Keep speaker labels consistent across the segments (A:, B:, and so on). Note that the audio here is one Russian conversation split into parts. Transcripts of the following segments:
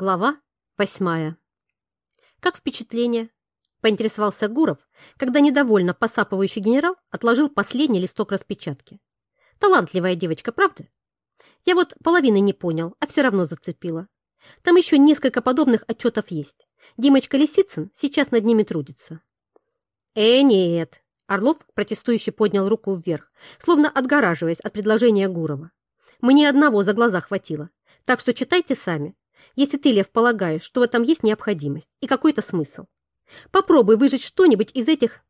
A: Глава восьмая. «Как впечатление?» – поинтересовался Гуров, когда недовольно посапывающий генерал отложил последний листок распечатки. «Талантливая девочка, правда? Я вот половины не понял, а все равно зацепила. Там еще несколько подобных отчетов есть. Димочка Лисицын сейчас над ними трудится». «Э, нет!» – Орлов протестующе поднял руку вверх, словно отгораживаясь от предложения Гурова. «Мне одного за глаза хватило, так что читайте сами, если ты, Лев, полагаешь, что в этом есть необходимость и какой-то смысл. Попробуй выжить что-нибудь из этих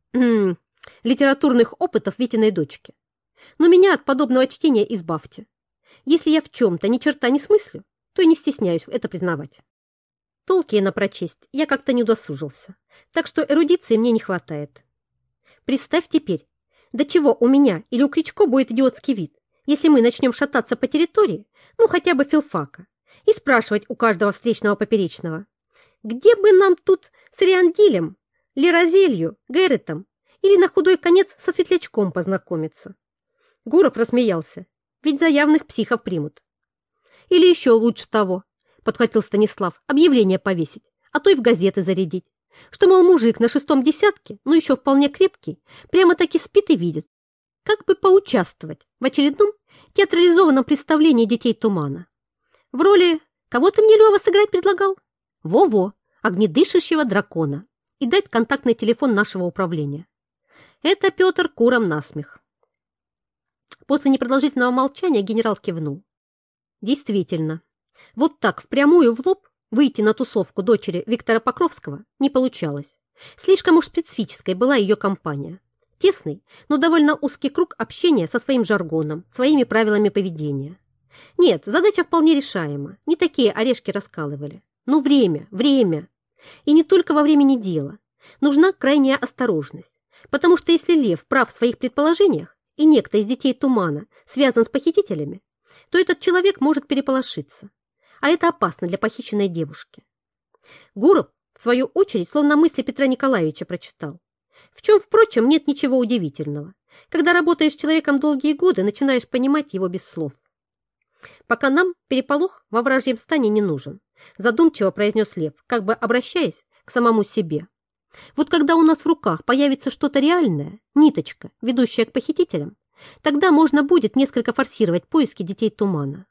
A: литературных опытов Витиной дочки. Но меня от подобного чтения избавьте. Если я в чем-то ни черта не смыслю, то и не стесняюсь это признавать. Толкиена прочесть я как-то не удосужился, так что эрудиции мне не хватает. Представь теперь, до чего у меня или у Кричко будет идиотский вид, если мы начнем шататься по территории, ну хотя бы филфака, и спрашивать у каждого встречного поперечного, где бы нам тут с Риандилем, Лерозелью, Гэрретом или на худой конец со светлячком познакомиться. Гуров рассмеялся, ведь за явных психов примут. Или еще лучше того, подхватил Станислав, объявление повесить, а то и в газеты зарядить, что, мол, мужик на шестом десятке, но еще вполне крепкий, прямо-таки спит и видит, как бы поучаствовать в очередном театрализованном представлении детей тумана. В роли кого ты мне, Лева, сыграть предлагал? Во-во, огнедышащего дракона. И дать контактный телефон нашего управления. Это Петр куром насмех. После непродолжительного молчания генерал кивнул. Действительно, вот так впрямую в лоб выйти на тусовку дочери Виктора Покровского не получалось. Слишком уж специфической была ее компания. Тесный, но довольно узкий круг общения со своим жаргоном, своими правилами поведения. Нет, задача вполне решаема. Не такие орешки раскалывали. Ну, время, время. И не только во времени дела. Нужна крайняя осторожность. Потому что если Лев прав в своих предположениях, и некто из детей тумана связан с похитителями, то этот человек может переполошиться. А это опасно для похищенной девушки. Гуров, в свою очередь, словно мысли Петра Николаевича прочитал. В чем, впрочем, нет ничего удивительного. Когда работаешь с человеком долгие годы, начинаешь понимать его без слов. Пока нам переполох во вражьем стане не нужен, задумчиво произнес Лев, как бы обращаясь к самому себе. Вот когда у нас в руках появится что-то реальное, ниточка, ведущая к похитителям, тогда можно будет несколько форсировать поиски детей тумана.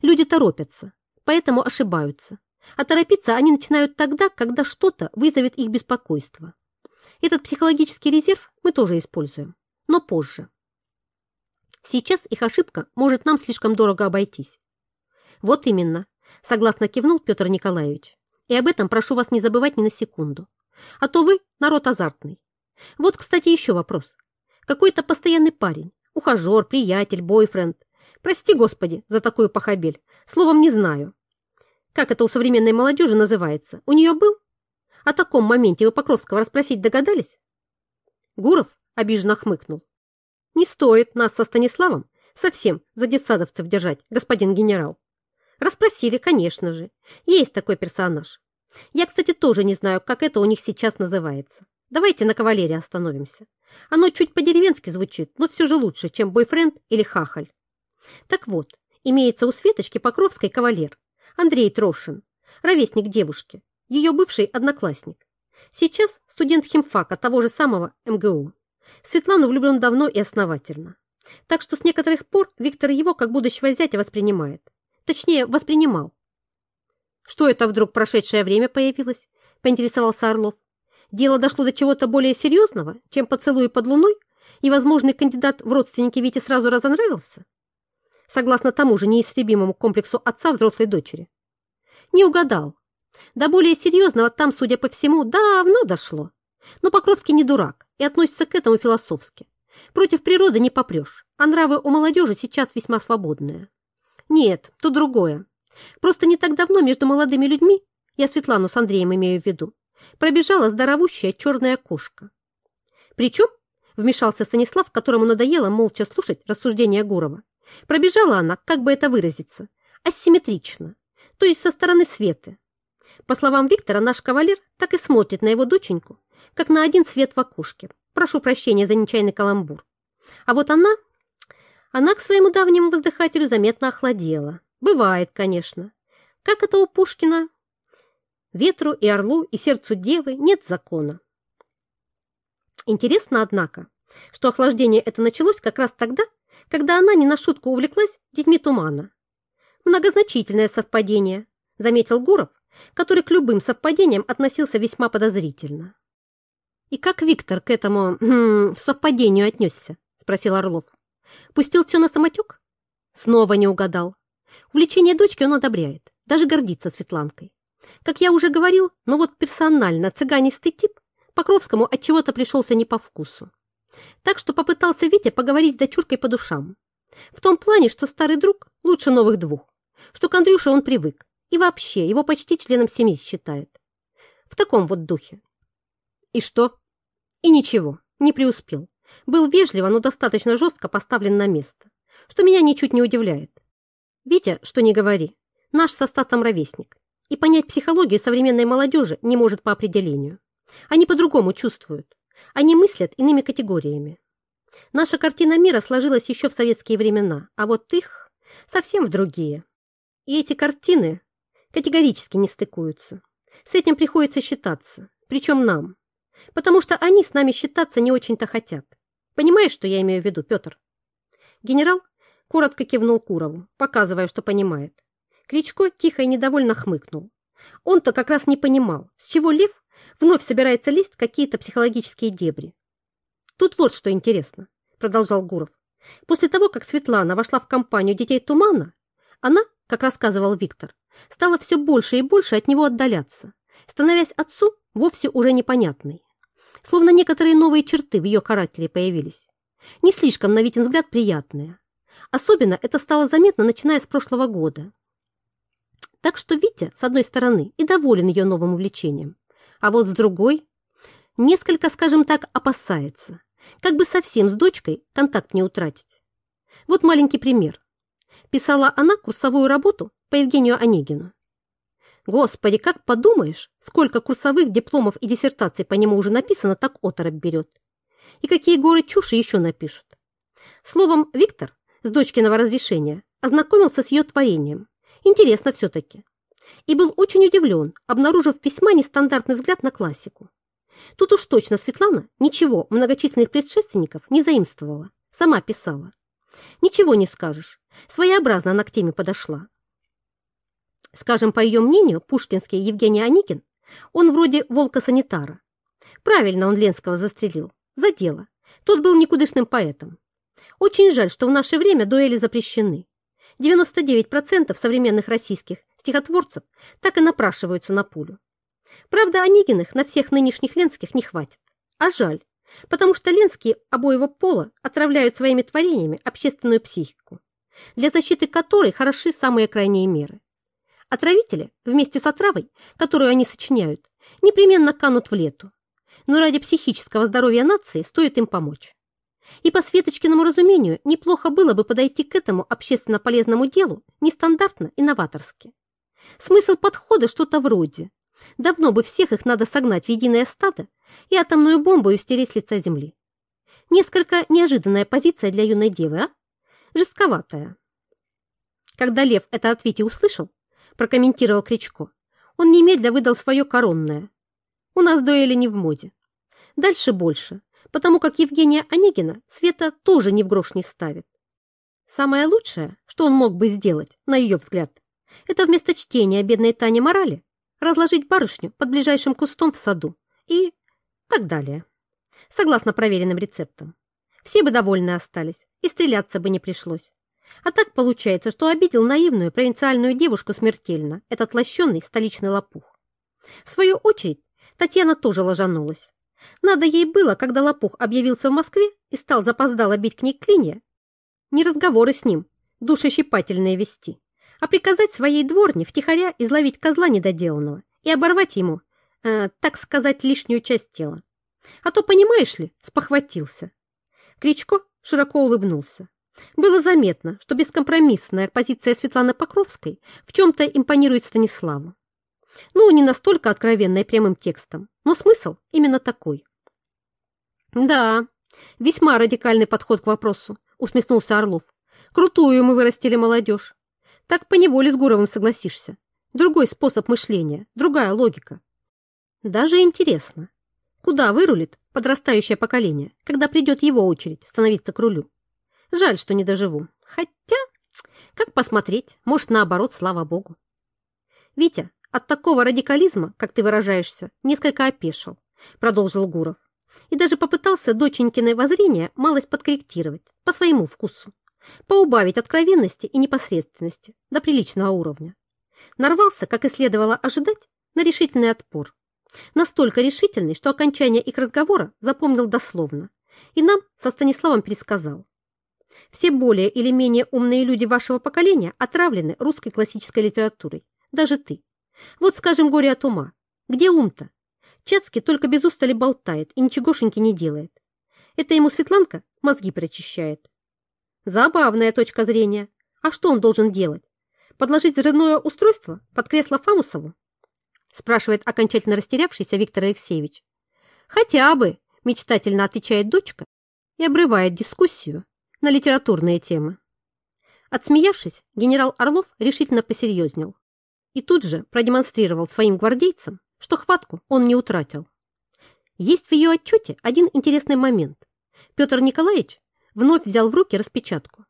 A: Люди торопятся, поэтому ошибаются. А торопиться они начинают тогда, когда что-то вызовет их беспокойство. Этот психологический резерв мы тоже используем, но позже. Сейчас их ошибка может нам слишком дорого обойтись. Вот именно, согласно кивнул Петр Николаевич. И об этом прошу вас не забывать ни на секунду. А то вы народ азартный. Вот, кстати, еще вопрос. Какой-то постоянный парень, ухажер, приятель, бойфренд. Прости, Господи, за такую похабель. Словом, не знаю. Как это у современной молодежи называется? У нее был? О таком моменте вы Покровского расспросить догадались? Гуров обиженно хмыкнул. Не стоит нас со Станиславом совсем за детсадовцев держать, господин генерал. Расспросили, конечно же. Есть такой персонаж. Я, кстати, тоже не знаю, как это у них сейчас называется. Давайте на кавалерии остановимся. Оно чуть по-деревенски звучит, но все же лучше, чем бойфренд или хахаль. Так вот, имеется у Светочки Покровской кавалер, Андрей Трошин, ровесник девушки, ее бывший одноклассник. Сейчас студент химфака того же самого МГУ. Светлану влюблен давно и основательно. Так что с некоторых пор Виктор его как будущего зятя воспринимает. Точнее, воспринимал. Что это вдруг прошедшее время появилось? Поинтересовался Орлов. Дело дошло до чего-то более серьезного, чем поцелуй под луной, и возможный кандидат в родственники Вите сразу разонравился? Согласно тому же неистребимому комплексу отца взрослой дочери. Не угадал. До более серьезного там, судя по всему, давно дошло. Но Покровский не дурак и относится к этому философски. Против природы не попрешь, а нравы у молодежи сейчас весьма свободные. Нет, тут другое. Просто не так давно между молодыми людьми, я Светлану с Андреем имею в виду, пробежала здоровущая черная кошка. Причем, вмешался Станислав, которому надоело молча слушать рассуждения Гурова, пробежала она, как бы это выразиться, асимметрично, то есть со стороны Светы. По словам Виктора, наш кавалер так и смотрит на его доченьку, как на один цвет в окушке. Прошу прощения за нечаянный каламбур. А вот она... Она к своему давнему воздыхателю заметно охладела. Бывает, конечно. Как это у Пушкина? Ветру и орлу и сердцу девы нет закона. Интересно, однако, что охлаждение это началось как раз тогда, когда она не на шутку увлеклась детьми тумана. Многозначительное совпадение, заметил Гуров, который к любым совпадениям относился весьма подозрительно. «И как Виктор к этому хм, совпадению отнесся?» – спросил Орлов. «Пустил все на самотек?» Снова не угадал. Увлечение дочки он одобряет, даже гордится Светланкой. Как я уже говорил, но вот персонально цыганистый тип Покровскому от чего то пришелся не по вкусу. Так что попытался Витя поговорить с дочуркой по душам. В том плане, что старый друг лучше новых двух, что к Андрюше он привык, и вообще его почти членом семьи считает. В таком вот духе. И что? И ничего, не преуспел. Был вежливо, но достаточно жестко поставлен на место, что меня ничуть не удивляет. Витя, что не говори, наш со статом ровесник, и понять психологию современной молодежи не может по определению. Они по-другому чувствуют. Они мыслят иными категориями. Наша картина мира сложилась еще в советские времена, а вот их совсем в другие. И эти картины категорически не стыкуются. С этим приходится считаться, причем нам, потому что они с нами считаться не очень-то хотят. Понимаешь, что я имею в виду, Петр? Генерал коротко кивнул Курову, показывая, что понимает. Кричко тихо и недовольно хмыкнул. Он-то как раз не понимал, с чего Лев вновь собирается лезть в какие-то психологические дебри. Тут вот что интересно, продолжал Гуров. После того, как Светлана вошла в компанию детей Тумана, она, как рассказывал Виктор, стала все больше и больше от него отдаляться, становясь отцу вовсе уже непонятной. Словно некоторые новые черты в ее характере появились. Не слишком, на Витин взгляд, приятные. Особенно это стало заметно, начиная с прошлого года. Так что Витя, с одной стороны, и доволен ее новым увлечением, а вот с другой несколько, скажем так, опасается, как бы совсем с дочкой контакт не утратить. Вот маленький пример. Писала она курсовую работу по Евгению Онегину. Господи, как подумаешь, сколько курсовых дипломов и диссертаций по нему уже написано, так оторопь берет. И какие горы чуши еще напишут. Словом, Виктор с дочкиного разрешения ознакомился с ее творением Интересно все-таки. И был очень удивлен, обнаружив весьма нестандартный взгляд на классику. Тут уж точно Светлана ничего многочисленных предшественников не заимствовала, сама писала. Ничего не скажешь, своеобразно она к теме подошла. Скажем, по ее мнению, пушкинский Евгений Аникин, он вроде волка-санитара. Правильно он Ленского застрелил, за дело. Тот был никудышным поэтом. Очень жаль, что в наше время дуэли запрещены. 99% современных российских стихотворцев так и напрашиваются на пулю. Правда, Онегиных на всех нынешних Ленских не хватит. А жаль, потому что Ленские обоего пола отравляют своими творениями общественную психику, для защиты которой хороши самые крайние меры. Отравители вместе с отравой, которую они сочиняют, непременно канут в лету. Но ради психического здоровья нации стоит им помочь. И по Светочкиному разумению неплохо было бы подойти к этому общественно полезному делу нестандартно и новаторски. Смысл подхода что-то вроде «давно бы всех их надо согнать в единое стадо и атомную бомбу стереть с лица земли». Несколько неожиданная позиция для юной девы, а? Жестковатая. Когда Лев это от Вити услышал, прокомментировал Кричко, он немедля выдал свое коронное. У нас дуэли не в моде. Дальше больше потому как Евгения Онегина Света тоже ни в грош не ставит. Самое лучшее, что он мог бы сделать, на ее взгляд, это вместо чтения бедной Тани морали разложить барышню под ближайшим кустом в саду и так далее. Согласно проверенным рецептам. Все бы довольны остались, и стреляться бы не пришлось. А так получается, что обидел наивную провинциальную девушку смертельно этот лощеный столичный лопух. В свою очередь, Татьяна тоже ложанулась. Надо ей было, когда лопух объявился в Москве и стал запоздало бить к ней клинья, не разговоры с ним, душещипательные вести, а приказать своей дворне втихаря изловить козла недоделанного и оборвать ему, э, так сказать, лишнюю часть тела. А то, понимаешь ли, спохватился. Кричко широко улыбнулся. Было заметно, что бескомпромиссная позиция Светланы Покровской в чем-то импонирует Станиславу. Ну, не настолько откровенной прямым текстом, но смысл именно такой. «Да, весьма радикальный подход к вопросу», — усмехнулся Орлов. «Крутую мы вырастили молодежь. Так поневоле с Гуровым согласишься. другой способ мышления, другая логика. Даже интересно, куда вырулит подрастающее поколение, когда придет его очередь становиться к рулю. Жаль, что не доживу. Хотя, как посмотреть, может, наоборот, слава богу. Витя, от такого радикализма, как ты выражаешься, несколько опешил, продолжил Гуров. И даже попытался доченькиное воззрение малость подкорректировать по своему вкусу, поубавить откровенности и непосредственности до приличного уровня. Нарвался, как и следовало ожидать, на решительный отпор. Настолько решительный, что окончание их разговора запомнил дословно и нам со Станиславом пересказал. Все более или менее умные люди вашего поколения отравлены русской классической литературой. Даже ты. Вот, скажем, горе от ума. Где ум-то? Чацкий только без устали болтает и ничегошеньки не делает. Это ему Светланка мозги прочищает. Забавная точка зрения. А что он должен делать? Подложить взрывное устройство под кресло Фамусову? Спрашивает окончательно растерявшийся Виктор Алексеевич. Хотя бы, мечтательно отвечает дочка и обрывает дискуссию на литературные темы. Отсмеявшись, генерал Орлов решительно посерьезнел и тут же продемонстрировал своим гвардейцам, что хватку он не утратил. Есть в ее отчете один интересный момент. Петр Николаевич вновь взял в руки распечатку.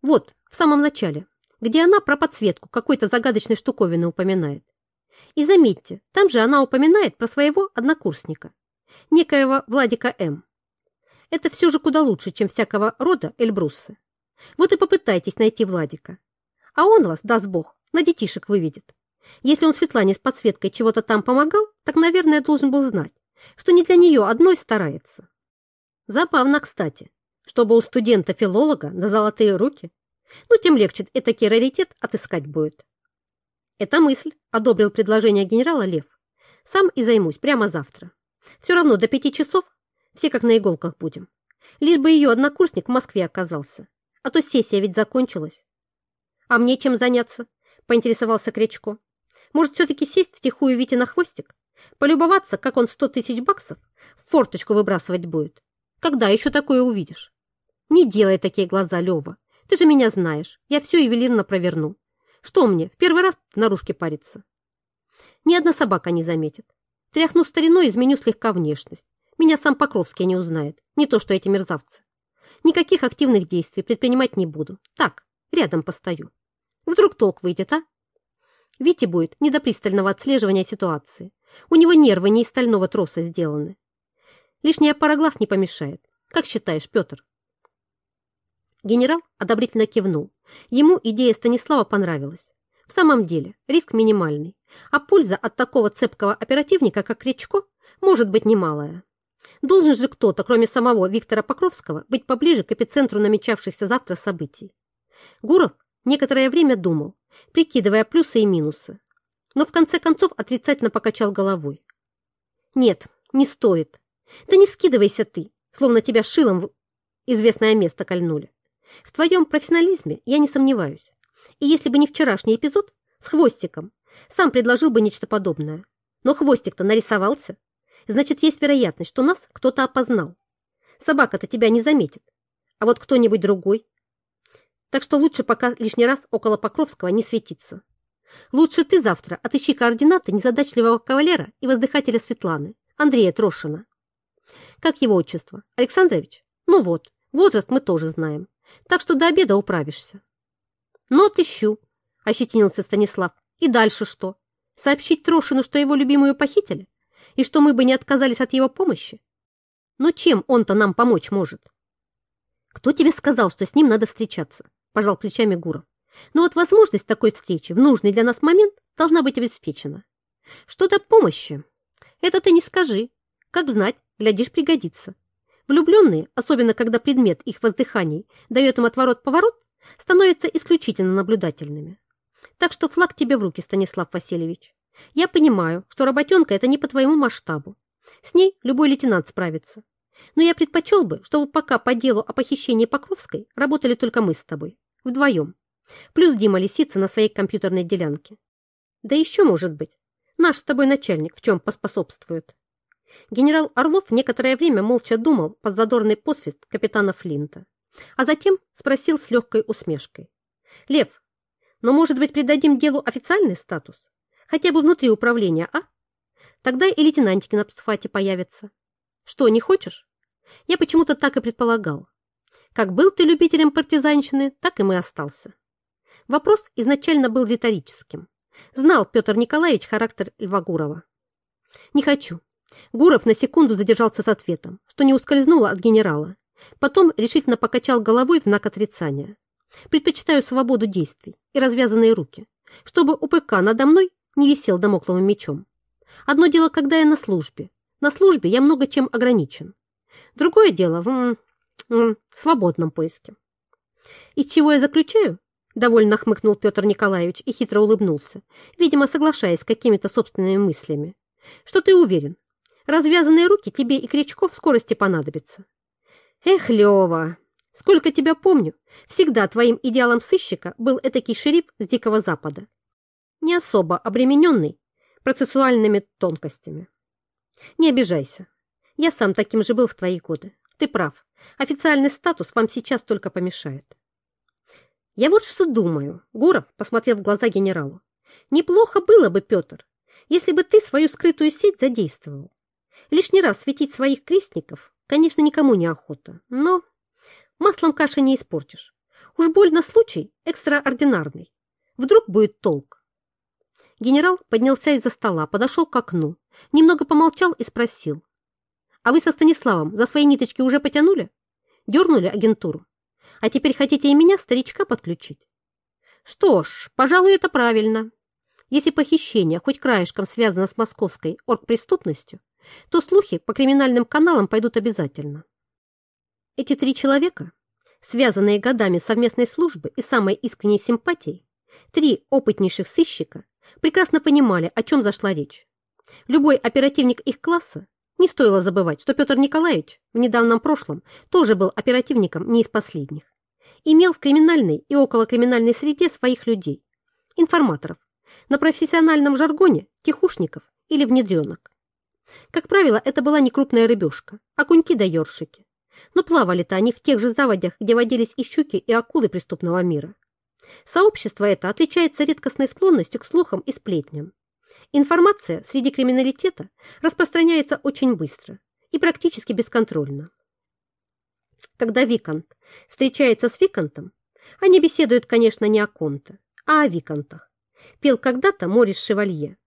A: Вот, в самом начале, где она про подсветку какой-то загадочной штуковины упоминает. И заметьте, там же она упоминает про своего однокурсника, некоего Владика М. Это все же куда лучше, чем всякого рода Эльбруссы. Вот и попытайтесь найти Владика. А он вас, даст Бог, на детишек выведет. Если он Светлане с подсветкой чего-то там помогал, так, наверное, должен был знать, что не для нее одной старается. Забавно, кстати, чтобы у студента-филолога на золотые руки, ну, тем легче этакий раритет отыскать будет. Эта мысль одобрил предложение генерала Лев. Сам и займусь прямо завтра. Все равно до пяти часов все как на иголках будем. Лишь бы ее однокурсник в Москве оказался. А то сессия ведь закончилась. А мне чем заняться? Поинтересовался Кречко. Может, все-таки сесть втихую Вите на хвостик? Полюбоваться, как он сто тысяч баксов в форточку выбрасывать будет? Когда еще такое увидишь? Не делай такие глаза, Лева. Ты же меня знаешь. Я все ювелирно проверну. Что мне, в первый раз в наружке париться? Ни одна собака не заметит. Тряхну стариной, изменю слегка внешность. Меня сам Покровский не узнает, не то что эти мерзавцы. Никаких активных действий предпринимать не буду. Так, рядом постою. Вдруг толк выйдет, а? Вите будет не до пристального отслеживания ситуации. У него нервы не из стального троса сделаны. Лишняя пара глаз не помешает. Как считаешь, Петр? Генерал одобрительно кивнул. Ему идея Станислава понравилась. В самом деле, риск минимальный, а польза от такого цепкого оперативника, как Кречко, может быть немалая. Должен же кто-то, кроме самого Виктора Покровского, быть поближе к эпицентру намечавшихся завтра событий. Гуров некоторое время думал, прикидывая плюсы и минусы, но в конце концов отрицательно покачал головой. «Нет, не стоит. Да не вскидывайся ты, словно тебя шилом в известное место кольнули. В твоем профессионализме я не сомневаюсь. И если бы не вчерашний эпизод с хвостиком, сам предложил бы нечто подобное. Но хвостик-то нарисовался. Значит, есть вероятность, что нас кто-то опознал. Собака-то тебя не заметит. А вот кто-нибудь другой. Так что лучше пока лишний раз около Покровского не светиться. Лучше ты завтра отыщи координаты незадачливого кавалера и воздыхателя Светланы, Андрея Трошина. Как его отчество? Александрович? Ну вот, возраст мы тоже знаем. Так что до обеда управишься. Но отыщу, ощетинился Станислав. И дальше что? Сообщить Трошину, что его любимую похитили? И что мы бы не отказались от его помощи? Но чем он-то нам помочь может? Кто тебе сказал, что с ним надо встречаться? Пожал плечами Гуров. Но вот возможность такой встречи в нужный для нас момент должна быть обеспечена. Что до помощи, это ты не скажи. Как знать, глядишь, пригодится. Влюбленные, особенно когда предмет их воздыханий дает им отворот-поворот, становятся исключительно наблюдательными. Так что флаг тебе в руки, Станислав Васильевич. Я понимаю, что работенка это не по твоему масштабу. С ней любой лейтенант справится. Но я предпочел бы, чтобы пока по делу о похищении Покровской работали только мы с тобой. Вдвоем. Плюс Дима Лисица на своей компьютерной делянке. Да еще, может быть, наш с тобой начальник в чем поспособствует. Генерал Орлов некоторое время молча думал под задорный посвист капитана Флинта, а затем спросил с легкой усмешкой. «Лев, Но, может быть, придадим делу официальный статус? Хотя бы внутри управления, а? Тогда и лейтенантики на псфате появятся. Что, не хочешь? Я почему-то так и предполагал. Как был ты любителем партизанщины, так и мы остался. Вопрос изначально был риторическим. Знал Петр Николаевич характер Льва Гурова. Не хочу. Гуров на секунду задержался с ответом, что не ускользнуло от генерала. Потом решительно покачал головой в знак отрицания. Предпочитаю свободу действий и развязанные руки, чтобы УПК надо мной не висел домокловым мечом. Одно дело, когда я на службе. На службе я много чем ограничен. Другое дело в, в свободном поиске. Из чего я заключаю? Довольно хмыкнул Петр Николаевич и хитро улыбнулся, видимо, соглашаясь с какими-то собственными мыслями. Что ты уверен? Развязанные руки тебе и Кричко в скорости понадобятся. Эх, Лева, сколько тебя помню, всегда твоим идеалом сыщика был этакий шериф с Дикого Запада, не особо обремененный процессуальными тонкостями. Не обижайся, я сам таким же был в твои годы. Ты прав, официальный статус вам сейчас только помешает. Я вот что думаю, Гуров посмотрел в глаза генералу. Неплохо было бы, Петр, если бы ты свою скрытую сеть задействовал. Лишний раз светить своих крестников, конечно, никому не охота, но маслом каши не испортишь. Уж больно случай экстраординарный. Вдруг будет толк. Генерал поднялся из-за стола, подошел к окну, немного помолчал и спросил. «А вы со Станиславом за свои ниточки уже потянули? Дернули агентуру? А теперь хотите и меня, старичка, подключить?» «Что ж, пожалуй, это правильно. Если похищение хоть краешком связано с московской оргпреступностью, то слухи по криминальным каналам пойдут обязательно. Эти три человека, связанные годами совместной службы и самой искренней симпатией, три опытнейших сыщика, прекрасно понимали, о чем зашла речь. Любой оперативник их класса не стоило забывать, что Петр Николаевич в недавнем прошлом тоже был оперативником не из последних. Имел в криминальной и околокриминальной среде своих людей, информаторов, на профессиональном жаргоне тихушников или внедренок. Как правило, это была не крупная рыбешка, а куньки да ёршики. Но плавали-то они в тех же заводях, где водились и щуки, и акулы преступного мира. Сообщество это отличается редкостной склонностью к слухам и сплетням. Информация среди криминалитета распространяется очень быстро и практически бесконтрольно. Когда Викант встречается с Викантом, они беседуют, конечно, не о ком-то, а о Викантах. Пел когда-то Морис Шевалье.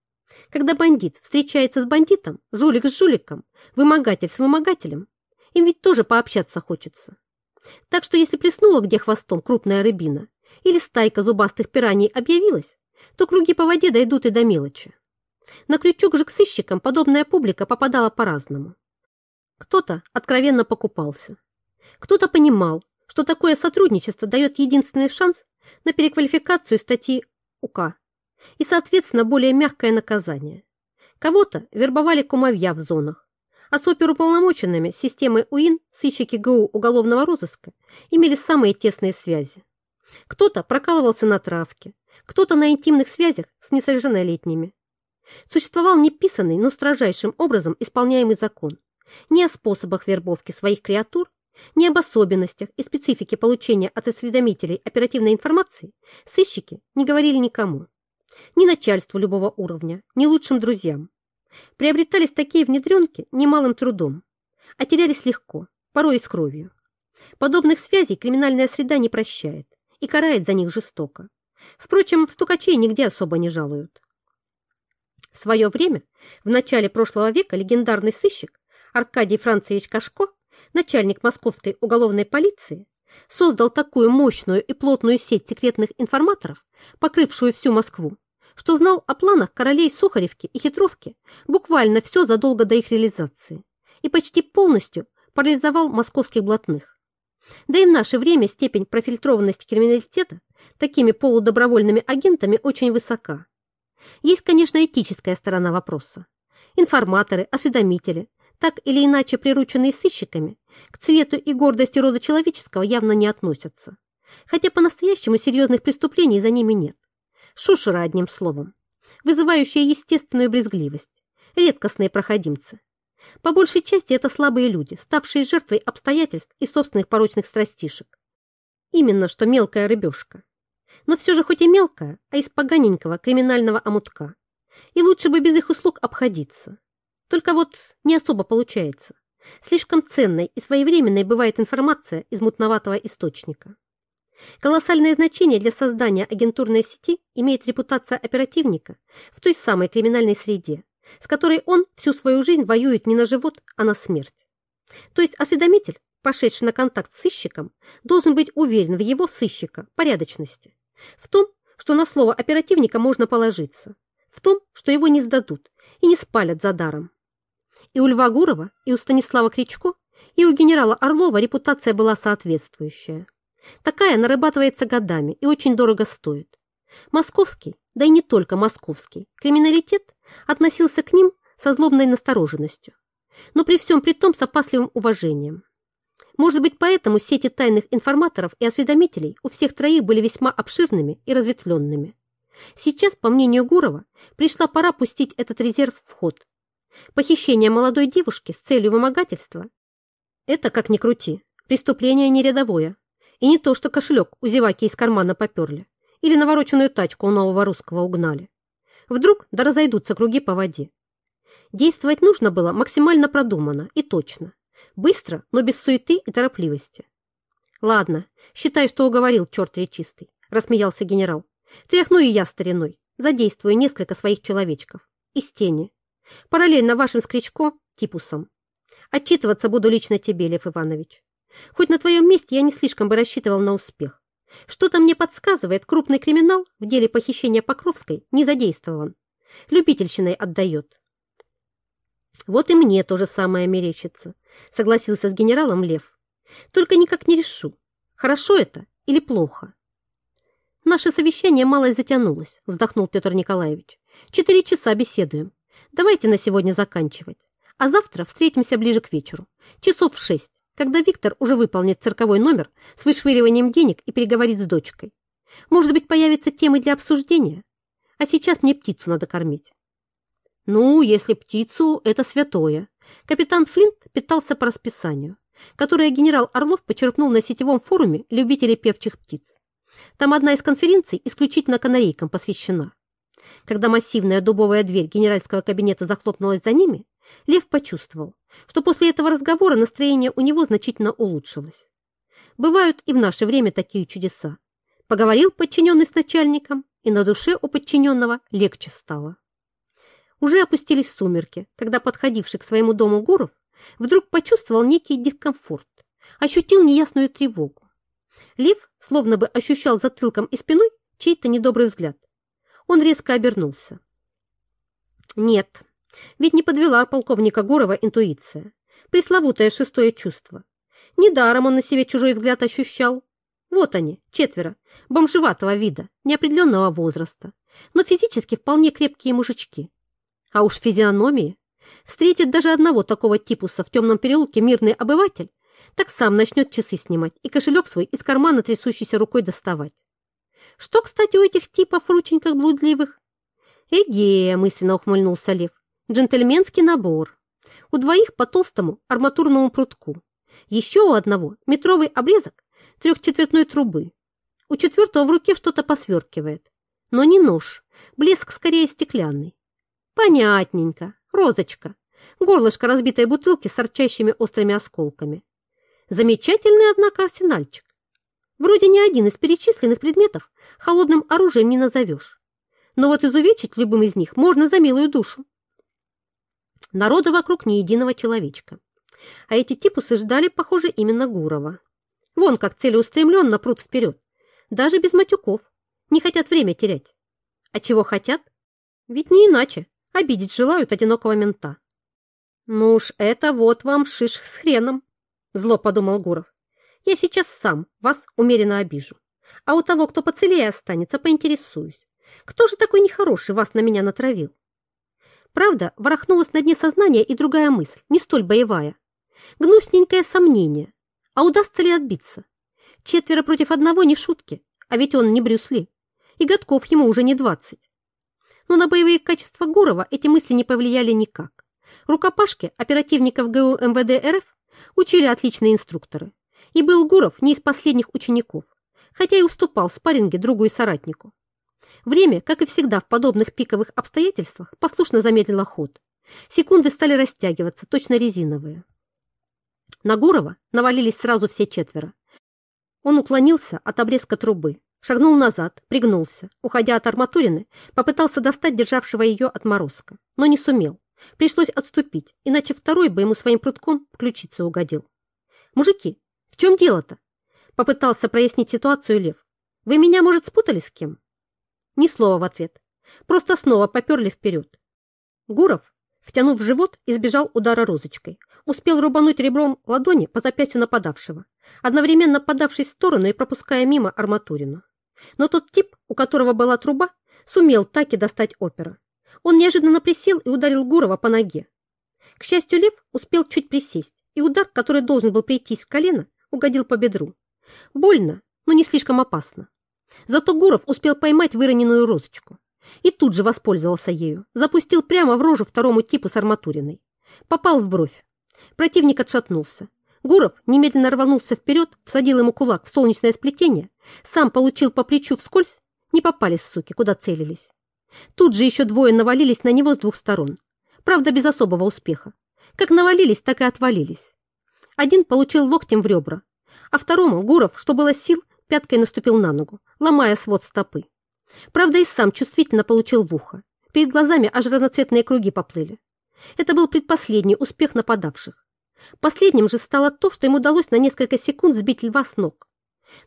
A: Когда бандит встречается с бандитом, жулик с жуликом, вымогатель с вымогателем, им ведь тоже пообщаться хочется. Так что если плеснула где хвостом крупная рыбина или стайка зубастых пираний объявилась, то круги по воде дойдут и до мелочи. На крючок же к сыщикам подобная публика попадала по-разному. Кто-то откровенно покупался, кто-то понимал, что такое сотрудничество дает единственный шанс на переквалификацию статьи УК и, соответственно, более мягкое наказание. Кого-то вербовали кумовья в зонах, а с оперуполномоченными системой УИН сыщики ГУ уголовного розыска имели самые тесные связи. Кто-то прокалывался на травке, кто-то на интимных связях с несовершеннолетними. Существовал неписанный, но строжайшим образом исполняемый закон ни о способах вербовки своих креатур, ни об особенностях и специфике получения от осведомителей оперативной информации сыщики не говорили никому ни начальству любого уровня, ни лучшим друзьям. Приобретались такие внедренки немалым трудом, а терялись легко, порой и с кровью. Подобных связей криминальная среда не прощает и карает за них жестоко. Впрочем, стукачей нигде особо не жалуют. В свое время, в начале прошлого века, легендарный сыщик Аркадий Францевич Кашко, начальник московской уголовной полиции, создал такую мощную и плотную сеть секретных информаторов, покрывшую всю Москву, что знал о планах королей Сухаревки и Хитровки буквально все задолго до их реализации и почти полностью парализовал московских блатных. Да и в наше время степень профильтрованности криминалитета такими полудобровольными агентами очень высока. Есть, конечно, этическая сторона вопроса. Информаторы, осведомители, так или иначе прирученные сыщиками, к цвету и гордости рода человеческого явно не относятся. Хотя по-настоящему серьезных преступлений за ними нет шушера одним словом, вызывающая естественную брезгливость, редкостные проходимцы. По большей части это слабые люди, ставшие жертвой обстоятельств и собственных порочных страстишек. Именно что мелкая рыбешка. но все же хоть и мелкая, а из поганенького криминального омутка. И лучше бы без их услуг обходиться. Только вот не особо получается. Слишком ценной и своевременной бывает информация из мутноватого источника. Колоссальное значение для создания агентурной сети имеет репутация оперативника в той самой криминальной среде, с которой он всю свою жизнь воюет не на живот, а на смерть. То есть осведомитель, пошедший на контакт с сыщиком, должен быть уверен в его сыщика порядочности, в том, что на слово оперативника можно положиться, в том, что его не сдадут и не спалят за даром. И у Льва Гурова, и у Станислава Кричко, и у генерала Орлова репутация была соответствующая. Такая нарабатывается годами и очень дорого стоит. Московский, да и не только московский, криминалитет относился к ним со злобной настороженностью, но при всем при том с опасливым уважением. Может быть, поэтому сети тайных информаторов и осведомителей у всех троих были весьма обширными и разветвленными. Сейчас, по мнению Гурова, пришла пора пустить этот резерв в ход. Похищение молодой девушки с целью вымогательства – это, как ни крути, преступление не рядовое. И не то, что кошелек у зеваки из кармана поперли или навороченную тачку у нового русского угнали. Вдруг да разойдутся круги по воде. Действовать нужно было максимально продуманно и точно. Быстро, но без суеты и торопливости. «Ладно, считай, что уговорил, черт речистый», – рассмеялся генерал. «Тряхну и я стариной, задействую несколько своих человечков. Из тени. Параллельно вашим скричко, типусом. Отчитываться буду лично тебе, Лев Иванович. Хоть на твоем месте я не слишком бы рассчитывал на успех. Что-то мне подсказывает, крупный криминал в деле похищения Покровской не задействован. Любительщиной отдает. Вот и мне то же самое мерещится, согласился с генералом Лев. Только никак не решу, хорошо это или плохо. Наше совещание малое затянулось, вздохнул Петр Николаевич. Четыре часа беседуем. Давайте на сегодня заканчивать. А завтра встретимся ближе к вечеру, часов в шесть, когда Виктор уже выполнит цирковой номер с вышвыриванием денег и переговорит с дочкой. Может быть, появятся темы для обсуждения? А сейчас мне птицу надо кормить. Ну, если птицу, это святое. Капитан Флинт питался по расписанию, которое генерал Орлов почерпнул на сетевом форуме любителей певчих птиц. Там одна из конференций исключительно канарейкам посвящена. Когда массивная дубовая дверь генеральского кабинета захлопнулась за ними, Лев почувствовал, что после этого разговора настроение у него значительно улучшилось. Бывают и в наше время такие чудеса. Поговорил подчиненный с начальником, и на душе у подчиненного легче стало. Уже опустились сумерки, когда подходивший к своему дому Гуров вдруг почувствовал некий дискомфорт, ощутил неясную тревогу. Лев словно бы ощущал затылком и спиной чей-то недобрый взгляд. Он резко обернулся. Нет, ведь не подвела полковника Гурова интуиция, пресловутое шестое чувство. Недаром он на себе чужой взгляд ощущал. Вот они, четверо, бомжеватого вида, неопределенного возраста, но физически вполне крепкие мужички. А уж физиономии. Встретит даже одного такого типуса в темном переулке мирный обыватель, так сам начнет часы снимать и кошелек свой из кармана трясущейся рукой доставать. Что, кстати, у этих типов рученьках блудливых? Эге, мысленно ухмыльнулся Лев. Джентльменский набор. У двоих по толстому арматурному прутку. Еще у одного метровый обрезок трехчетвертной трубы. У четвертого в руке что-то посверкивает. Но не нож, блеск скорее стеклянный. Понятненько. Розочка. Горлышко разбитой бутылки с торчащими острыми осколками. Замечательный, однако, арсенальчик. Вроде ни один из перечисленных предметов холодным оружием не назовешь. Но вот изувечить любым из них можно за милую душу. Народа вокруг ни единого человечка. А эти типусы ждали, похоже, именно Гурова. Вон как целеустремленно прут вперед. Даже без матюков. Не хотят время терять. А чего хотят? Ведь не иначе. Обидеть желают одинокого мента. «Ну уж это вот вам шиш с хреном», — зло подумал Гуров. «Я сейчас сам вас умеренно обижу, а у того, кто поцелее останется, поинтересуюсь. Кто же такой нехороший вас на меня натравил?» Правда, ворохнулась на дне сознания и другая мысль, не столь боевая. Гнусненькое сомнение. А удастся ли отбиться? Четверо против одного не шутки, а ведь он не Брюс Ли, и годков ему уже не двадцать но на боевые качества Гурова эти мысли не повлияли никак. Рукопашки оперативников ГУ МВД РФ учили отличные инструкторы. И был Гуров не из последних учеников. хотя и уступал в спарринге другу и соратнику. Время, как и всегда в подобных пиковых обстоятельствах, послушно замедлило ход. Секунды стали растягиваться, точно резиновые. На Гурова навалились сразу все четверо. Он уклонился от обрезка трубы, шагнул назад, пригнулся, уходя от арматурины, попытался достать державшего ее отморозка, но не сумел. Пришлось отступить, иначе второй бы ему своим прутком в угодил. «Мужики, в чем дело-то?» Попытался прояснить ситуацию Лев. «Вы меня, может, спутали с кем?» Ни слова в ответ. Просто снова поперли вперед. Гуров, втянув живот, избежал удара розочкой. Успел рубануть ребром ладони по запястью нападавшего, одновременно подавшись в сторону и пропуская мимо арматурину. Но тот тип, у которого была труба, сумел так и достать опера. Он неожиданно присел и ударил Гурова по ноге. К счастью, Лев успел чуть присесть, и удар, который должен был прийтись в колено, угодил по бедру. Больно, но не слишком опасно. Зато Гуров успел поймать выроненную розочку. И тут же воспользовался ею, запустил прямо в рожу второму типу с арматуриной. Попал в бровь. Противник отшатнулся. Гуров немедленно рванулся вперед, всадил ему кулак в солнечное сплетение, сам получил по плечу вскользь, не попались, суки, куда целились. Тут же еще двое навалились на него с двух сторон. Правда, без особого успеха. Как навалились, так и отвалились. Один получил локтем в ребра, а второму Гуров, что было сил, пяткой наступил на ногу, ломая свод стопы. Правда, и сам чувствительно получил в ухо. Перед глазами аж разноцветные круги поплыли. Это был предпоследний успех нападавших. Последним же стало то, что им удалось на несколько секунд сбить льва с ног.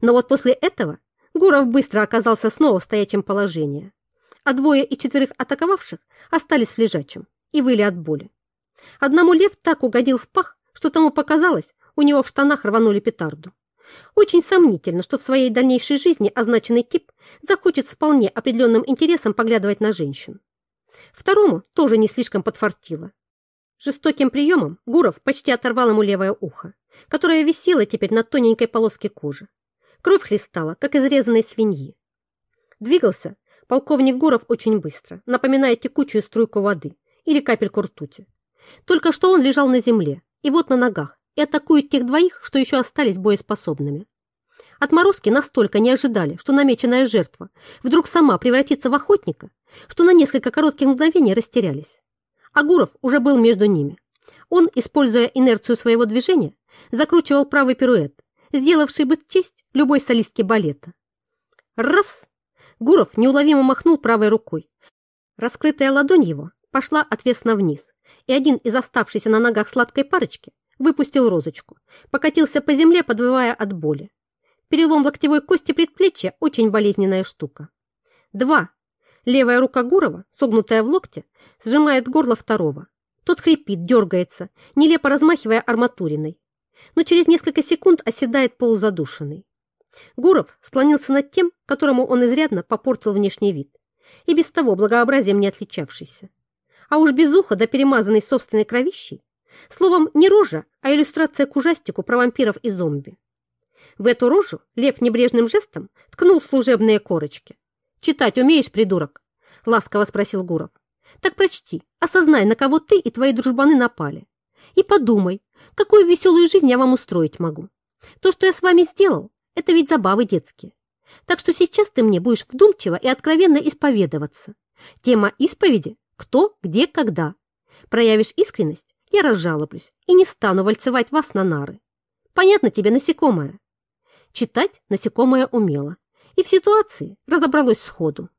A: Но вот после этого Гуров быстро оказался снова в стоячем положении, а двое и четверых атаковавших остались в лежачем и выли от боли. Одному лев так угодил в пах, что тому показалось, у него в штанах рванули петарду. Очень сомнительно, что в своей дальнейшей жизни означенный тип захочет с вполне определенным интересом поглядывать на женщин. Второму тоже не слишком подфартило. Жестоким приемом Гуров почти оторвал ему левое ухо, которое висело теперь на тоненькой полоске кожи. Кровь хлестала, как из свиньи. Двигался полковник Гуров очень быстро, напоминая текучую струйку воды или капельку ртути. Только что он лежал на земле, и вот на ногах, и атакует тех двоих, что еще остались боеспособными. Отморозки настолько не ожидали, что намеченная жертва вдруг сама превратится в охотника, что на несколько коротких мгновений растерялись. Агуров уже был между ними. Он, используя инерцию своего движения, закручивал правый пируэт, сделавший бы честь любой солистке балета. Раз! Гуров неуловимо махнул правой рукой. Раскрытая ладонь его пошла отвесно вниз, и один из оставшейся на ногах сладкой парочки выпустил розочку, покатился по земле, подвывая от боли. Перелом локтевой кости предплечья – очень болезненная штука. Два. Левая рука Гурова, согнутая в локте, сжимает горло второго. Тот хрипит, дергается, нелепо размахивая арматуриной. Но через несколько секунд оседает полузадушенный. Гуров склонился над тем, которому он изрядно попортил внешний вид, и без того благообразием не отличавшийся. А уж без уха да перемазанный собственной кровищей Словом, не рожа, а иллюстрация к ужастику про вампиров и зомби. В эту рожу лев небрежным жестом ткнул служебные корочки. «Читать умеешь, придурок?» — ласково спросил Гуров. «Так прочти, осознай, на кого ты и твои дружбаны напали. И подумай, какую веселую жизнь я вам устроить могу. То, что я с вами сделал, это ведь забавы детские. Так что сейчас ты мне будешь вдумчиво и откровенно исповедоваться. Тема исповеди – кто, где, когда. Проявишь искренность, я разжалоблюсь и не стану вальцевать вас на нары. Понятно тебе, насекомое? Читать насекомое умело и в ситуации разобралось сходу.